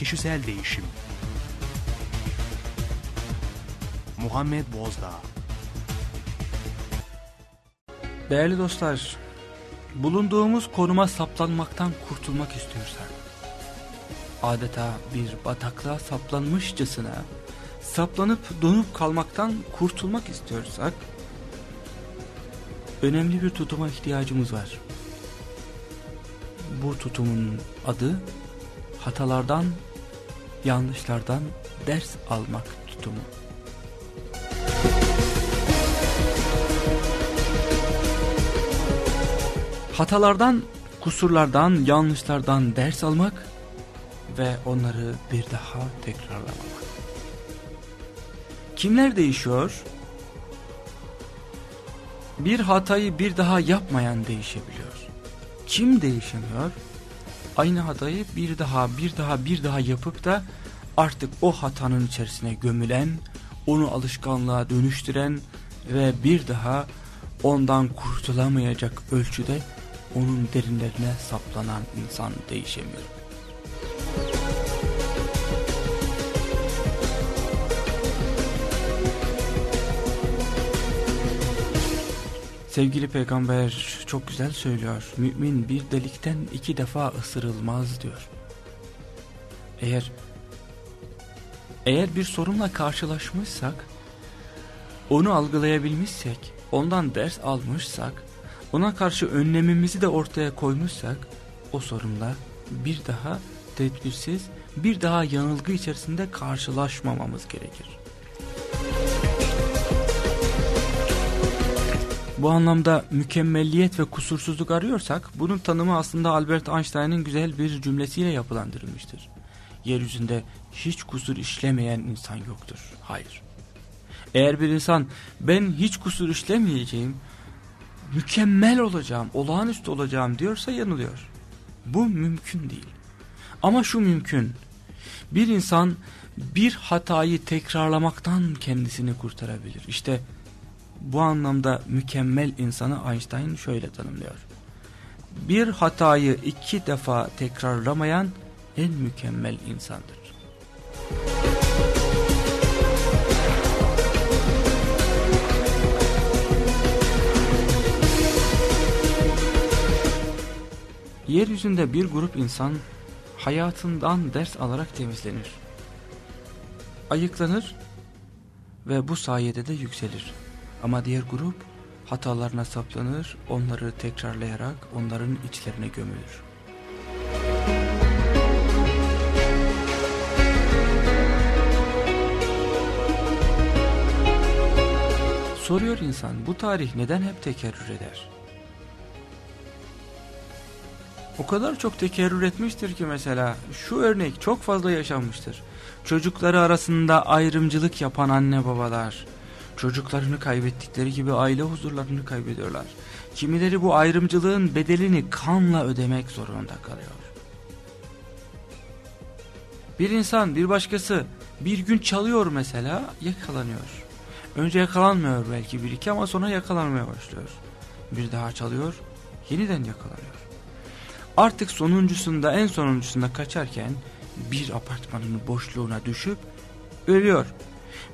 Kişisel Değişim Muhammed Bozdağ Değerli dostlar, bulunduğumuz konuma saplanmaktan kurtulmak istiyorsak, adeta bir bataklığa saplanmışçasına, saplanıp donup kalmaktan kurtulmak istiyorsak, önemli bir tutuma ihtiyacımız var. Bu tutumun adı, hatalardan, yanlışlardan ders almak tutumu. Hatalardan, kusurlardan, yanlışlardan ders almak ve onları bir daha tekrarlamamak. Kimler değişiyor? Bir hatayı bir daha yapmayan değişebiliyor. Kim değişemiyor? Aynı hatayı bir daha, bir daha, bir daha yapıp da artık o hatanın içerisine gömülen, onu alışkanlığa dönüştüren ve bir daha ondan kurtulamayacak ölçüde onun derinlerine saplanan insan değişemiyor. Sevgili peygamber çok güzel söylüyor. Mümin bir delikten iki defa ısırılmaz diyor. Eğer eğer bir sorunla karşılaşmışsak, onu algılayabilmişsek, ondan ders almışsak, ona karşı önlemimizi de ortaya koymuşsak o sorunla bir daha tedbirsiz, bir daha yanılgı içerisinde karşılaşmamamız gerekir. Bu anlamda mükemmelliyet ve kusursuzluk arıyorsak bunun tanımı aslında Albert Einstein'ın güzel bir cümlesiyle yapılandırılmıştır. Yeryüzünde hiç kusur işlemeyen insan yoktur. Hayır. Eğer bir insan ben hiç kusur işlemeyeceğim, mükemmel olacağım, olağanüstü olacağım diyorsa yanılıyor. Bu mümkün değil. Ama şu mümkün. Bir insan bir hatayı tekrarlamaktan kendisini kurtarabilir. İşte bu anlamda mükemmel insanı Einstein şöyle tanımlıyor. Bir hatayı iki defa tekrarlamayan en mükemmel insandır. Yeryüzünde bir grup insan hayatından ders alarak temizlenir. Ayıklanır ve bu sayede de yükselir. Ama diğer grup hatalarına saplanır, onları tekrarlayarak onların içlerine gömülür. Soruyor insan bu tarih neden hep tekerrür eder? O kadar çok tekerrür etmiştir ki mesela şu örnek çok fazla yaşanmıştır. Çocukları arasında ayrımcılık yapan anne babalar çocuklarını kaybettikleri gibi aile huzurlarını kaybediyorlar. Kimileri bu ayrımcılığın bedelini kanla ödemek zorunda kalıyor. Bir insan bir başkası bir gün çalıyor mesela yakalanıyor. Önce yakalanmıyor belki bir iki ama sonra yakalanmaya başlıyor. Bir daha çalıyor yeniden yakalanıyor. Artık sonuncusunda en sonuncusunda kaçarken bir apartmanın boşluğuna düşüp ölüyor.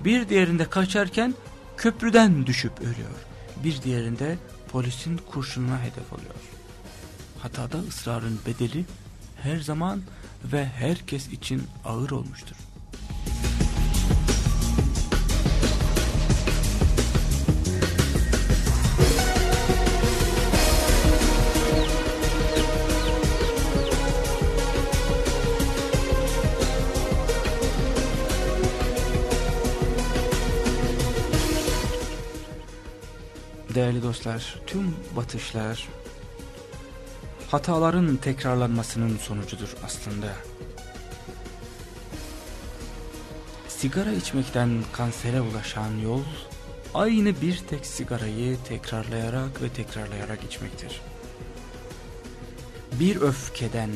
Bir diğerinde kaçarken köprüden düşüp ölüyor. Bir diğerinde polisin kurşununa hedef oluyor. Hatada ısrarın bedeli her zaman ve herkes için ağır olmuştur. Değerli dostlar, tüm batışlar hataların tekrarlanmasının sonucudur aslında. Sigara içmekten kansere ulaşan yol, aynı bir tek sigarayı tekrarlayarak ve tekrarlayarak içmektir. Bir öfkeden,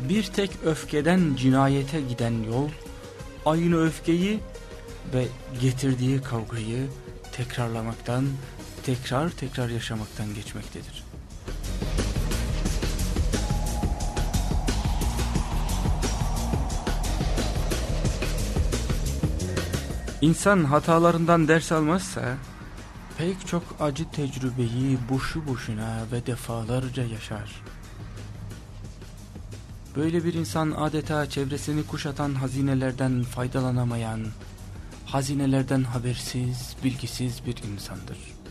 bir tek öfkeden cinayete giden yol, aynı öfkeyi ve getirdiği kavgayı tekrarlamaktan, tekrar tekrar yaşamaktan geçmektedir. İnsan hatalarından ders almazsa pek çok acı tecrübeyi boşu boşuna ve defalarca yaşar. Böyle bir insan adeta çevresini kuşatan hazinelerden faydalanamayan, hazinelerden habersiz, bilgisiz bir insandır.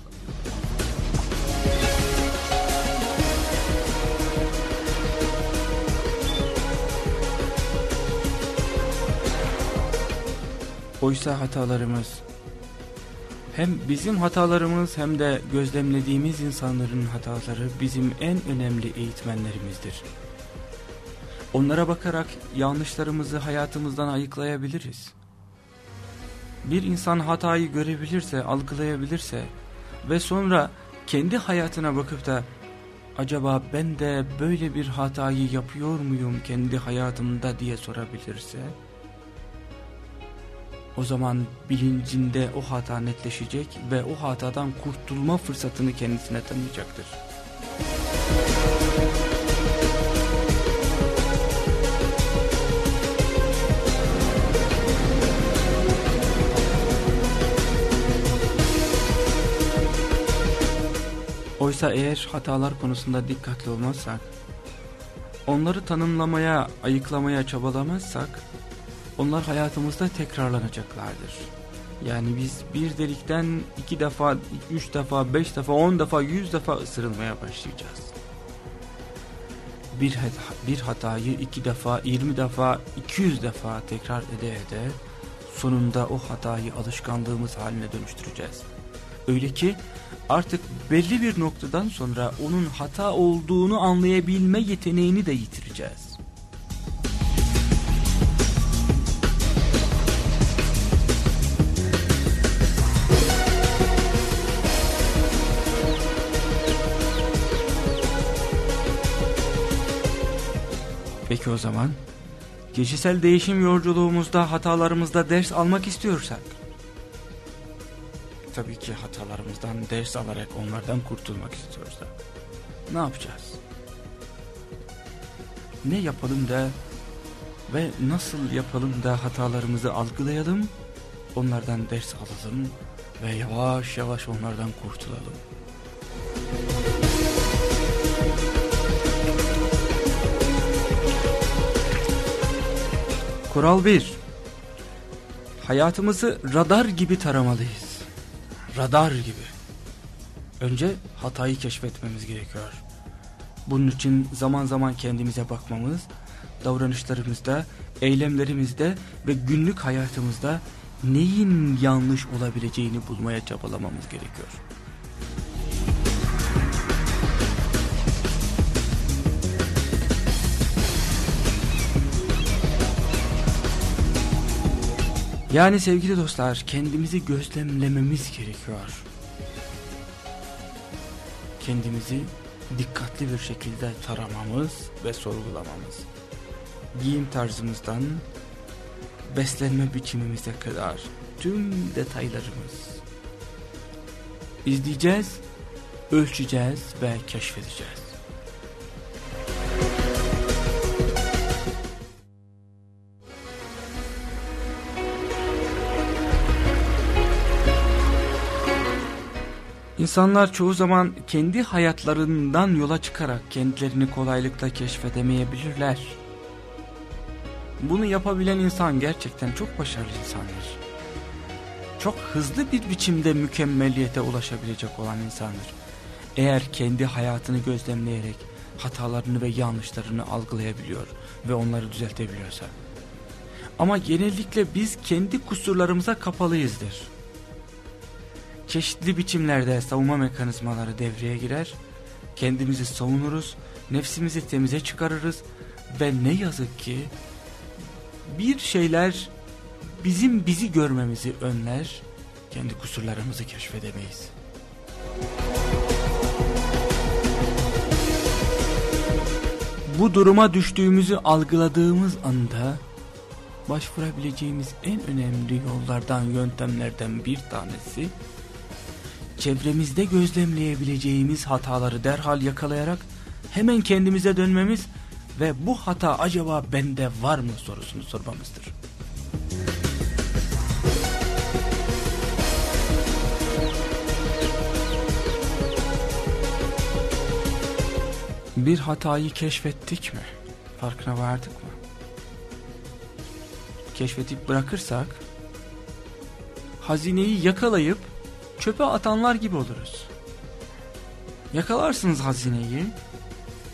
Oysa hatalarımız hem bizim hatalarımız hem de gözlemlediğimiz insanların hataları bizim en önemli eğitmenlerimizdir. Onlara bakarak yanlışlarımızı hayatımızdan ayıklayabiliriz. Bir insan hatayı görebilirse, algılayabilirse ve sonra kendi hayatına bakıp da acaba ben de böyle bir hatayı yapıyor muyum kendi hayatımda diye sorabilirse o zaman bilincinde o hata netleşecek ve o hatadan kurtulma fırsatını kendisine tanıyacaktır. Oysa eğer hatalar konusunda dikkatli olmazsak, onları tanımlamaya, ayıklamaya çabalamazsak, onlar hayatımızda tekrarlanacaklardır. Yani biz bir delikten iki defa, üç defa, beş defa, on defa, yüz defa ısırılmaya başlayacağız. Bir, bir hatayı iki defa, yirmi defa, iki yüz defa tekrar ede ede sonunda o hatayı alışkanlığımız haline dönüştüreceğiz. Öyle ki artık belli bir noktadan sonra onun hata olduğunu anlayabilme yeteneğini de yitireceğiz. Peki o zaman kişisel değişim yolculuğumuzda hatalarımızda ders almak istiyorsak tabii ki hatalarımızdan ders alarak onlardan kurtulmak istiyorsak ne yapacağız? Ne yapalım da ve nasıl yapalım da hatalarımızı algılayalım, onlardan ders alalım ve yavaş yavaş onlardan kurtulalım. Kural 1 Hayatımızı radar gibi taramalıyız. Radar gibi. Önce hatayı keşfetmemiz gerekiyor. Bunun için zaman zaman kendimize bakmamız, davranışlarımızda, eylemlerimizde ve günlük hayatımızda neyin yanlış olabileceğini bulmaya çabalamamız gerekiyor. Yani sevgili dostlar kendimizi gözlemlememiz gerekiyor. Kendimizi dikkatli bir şekilde taramamız ve sorgulamamız. Giyim tarzımızdan beslenme biçimimize kadar tüm detaylarımız. İzleyeceğiz, ölçeceğiz ve keşfedeceğiz. İnsanlar çoğu zaman kendi hayatlarından yola çıkarak kendilerini kolaylıkla keşfedemeyebilirler. Bunu yapabilen insan gerçekten çok başarılı insandır. Çok hızlı bir biçimde mükemmeliyete ulaşabilecek olan insandır. Eğer kendi hayatını gözlemleyerek hatalarını ve yanlışlarını algılayabiliyor ve onları düzeltebiliyorsa. Ama genellikle biz kendi kusurlarımıza kapalıyızdır çeşitli biçimlerde savunma mekanizmaları devreye girer. Kendimizi savunuruz, nefsimizi temize çıkarırız ve ne yazık ki bir şeyler bizim bizi görmemizi önler, kendi kusurlarımızı keşfedemeyiz. Bu duruma düştüğümüzü algıladığımız anda başvurabileceğimiz en önemli yollardan, yöntemlerden bir tanesi çevremizde gözlemleyebileceğimiz hataları derhal yakalayarak hemen kendimize dönmemiz ve bu hata acaba bende var mı sorusunu sormamızdır. Bir hatayı keşfettik mi? Farkına vardık mı? Keşfetip bırakırsak hazineyi yakalayıp çöpe atanlar gibi oluruz. Yakalarsınız hazineyi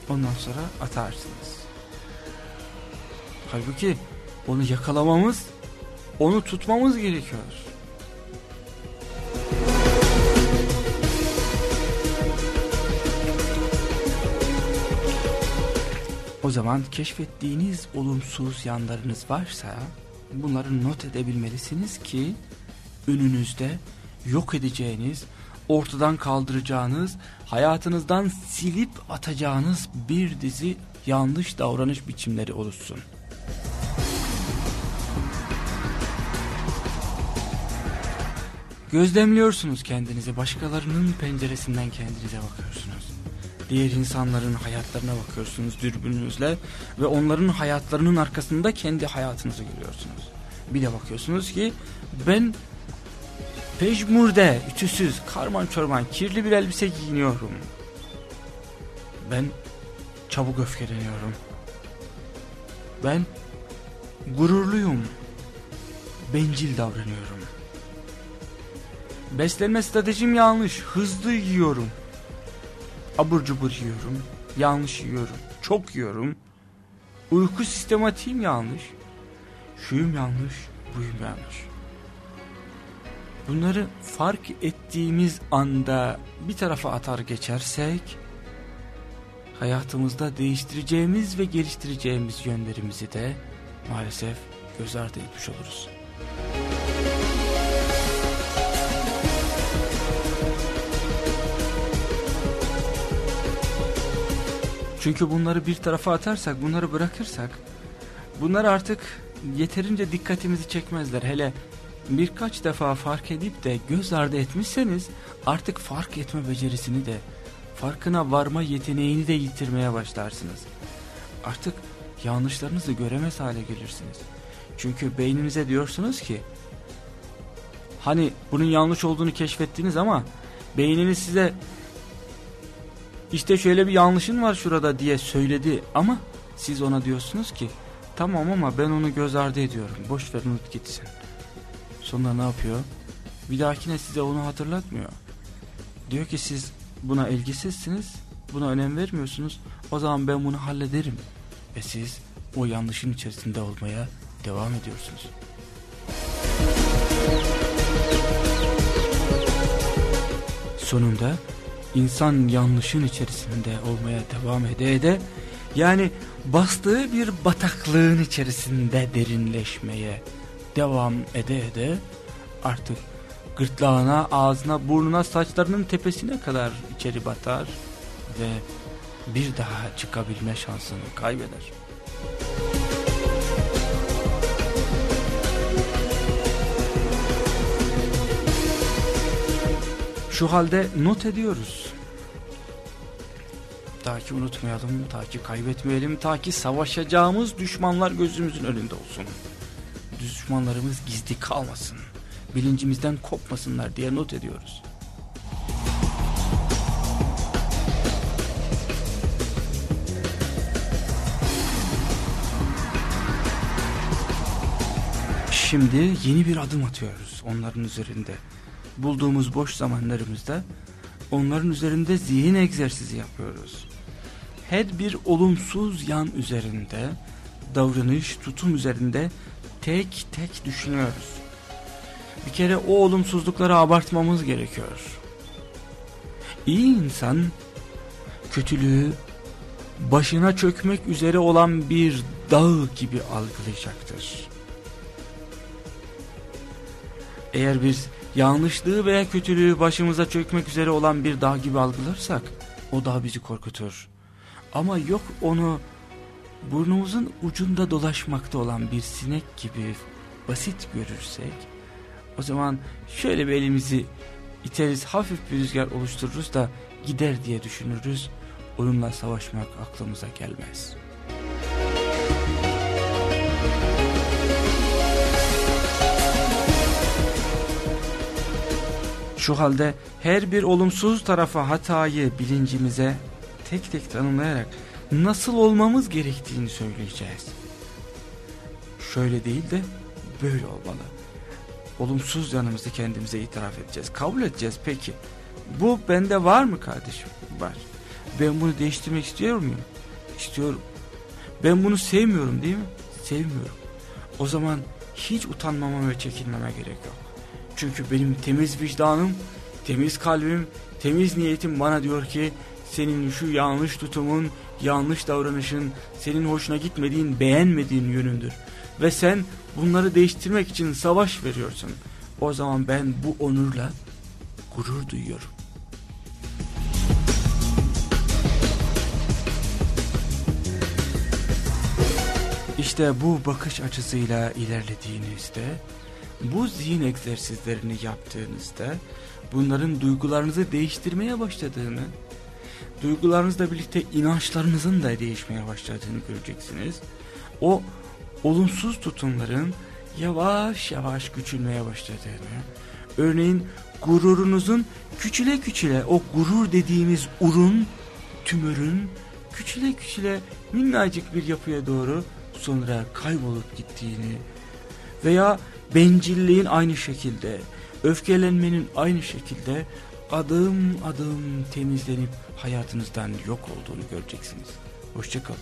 ondan sonra atarsınız. Halbuki onu yakalamamız, onu tutmamız gerekiyor. O zaman keşfettiğiniz olumsuz yanlarınız varsa bunları not edebilmelisiniz ki önünüzde yok edeceğiniz, ortadan kaldıracağınız, hayatınızdan silip atacağınız bir dizi yanlış davranış biçimleri oluşsun. Gözlemliyorsunuz kendinizi, başkalarının penceresinden kendinize bakıyorsunuz. Diğer insanların hayatlarına bakıyorsunuz dürbününüzle ve onların hayatlarının arkasında kendi hayatınızı görüyorsunuz. Bir de bakıyorsunuz ki ben pejmurde, ütüsüz, karman çorman, kirli bir elbise giyiniyorum. Ben çabuk öfkeleniyorum. Ben gururluyum. Bencil davranıyorum. Beslenme stratejim yanlış. Hızlı yiyorum. Abur cubur yiyorum. Yanlış yiyorum. Çok yiyorum. Uyku sistematiğim yanlış. Şuyum yanlış. Buyum yanlış. Bunları fark ettiğimiz anda bir tarafa atar geçersek hayatımızda değiştireceğimiz ve geliştireceğimiz yönlerimizi de maalesef göz ardı etmiş oluruz. Çünkü bunları bir tarafa atarsak, bunları bırakırsak bunlar artık yeterince dikkatimizi çekmezler. Hele birkaç defa fark edip de göz ardı etmişseniz artık fark etme becerisini de farkına varma yeteneğini de yitirmeye başlarsınız. Artık yanlışlarınızı göremez hale gelirsiniz. Çünkü beyninize diyorsunuz ki hani bunun yanlış olduğunu keşfettiniz ama beyniniz size işte şöyle bir yanlışın var şurada diye söyledi ama siz ona diyorsunuz ki tamam ama ben onu göz ardı ediyorum boş ver unut gitsin. Sonra ne yapıyor? Bir dahakine size onu hatırlatmıyor. Diyor ki siz buna ilgisizsiniz, buna önem vermiyorsunuz. O zaman ben bunu hallederim. Ve siz o yanlışın içerisinde olmaya devam ediyorsunuz. Sonunda insan yanlışın içerisinde olmaya devam ede ede yani bastığı bir bataklığın içerisinde derinleşmeye devam ede ede artık gırtlağına, ağzına, burnuna, saçlarının tepesine kadar içeri batar ve bir daha çıkabilme şansını kaybeder. Şu halde not ediyoruz. Ta ki unutmayalım, ta ki kaybetmeyelim, ta ki savaşacağımız düşmanlar gözümüzün önünde olsun. Düşmanlarımız gizli kalmasın, bilincimizden kopmasınlar diye not ediyoruz. Şimdi yeni bir adım atıyoruz onların üzerinde bulduğumuz boş zamanlarımızda onların üzerinde zihin egzersizi yapıyoruz. Her bir olumsuz yan üzerinde, davranış, tutum üzerinde tek tek düşünüyoruz. Bir kere o olumsuzlukları abartmamız gerekiyor. İyi insan kötülüğü başına çökmek üzere olan bir dağ gibi algılayacaktır. Eğer biz yanlışlığı veya kötülüğü başımıza çökmek üzere olan bir dağ gibi algılarsak o dağ bizi korkutur. Ama yok onu burnumuzun ucunda dolaşmakta olan bir sinek gibi basit görürsek o zaman şöyle bir elimizi iteriz hafif bir rüzgar oluştururuz da gider diye düşünürüz. Onunla savaşmak aklımıza gelmez.'' Şu halde her bir olumsuz tarafa hatayı bilincimize tek tek tanımlayarak nasıl olmamız gerektiğini söyleyeceğiz. Şöyle değil de böyle olmalı. Olumsuz yanımızı kendimize itiraf edeceğiz. Kabul edeceğiz peki. Bu bende var mı kardeşim? Var. Ben bunu değiştirmek istiyor muyum? İstiyorum. Ben bunu sevmiyorum değil mi? Sevmiyorum. O zaman hiç utanmama ve çekinmeme gerek yok. Çünkü benim temiz vicdanım, temiz kalbim, temiz niyetim bana diyor ki senin şu yanlış tutumun, yanlış davranışın, senin hoşuna gitmediğin, beğenmediğin yönündür. Ve sen bunları değiştirmek için savaş veriyorsun. O zaman ben bu onurla gurur duyuyorum. İşte bu bakış açısıyla ilerlediğinizde, bu zihin egzersizlerini yaptığınızda, bunların duygularınızı değiştirmeye başladığını, duygularınızla birlikte inançlarınızın da değişmeye başladığını göreceksiniz. O olumsuz tutumların yavaş yavaş küçülmeye başladığını, örneğin gururunuzun küçüle küçüle o gurur dediğimiz urun, tümörün küçüle küçüle minnacık bir yapıya doğru sonra kaybolup gittiğini veya bencilliğin aynı şekilde, öfkelenmenin aynı şekilde adım adım temizlenip hayatınızdan yok olduğunu göreceksiniz. Hoşçakalın.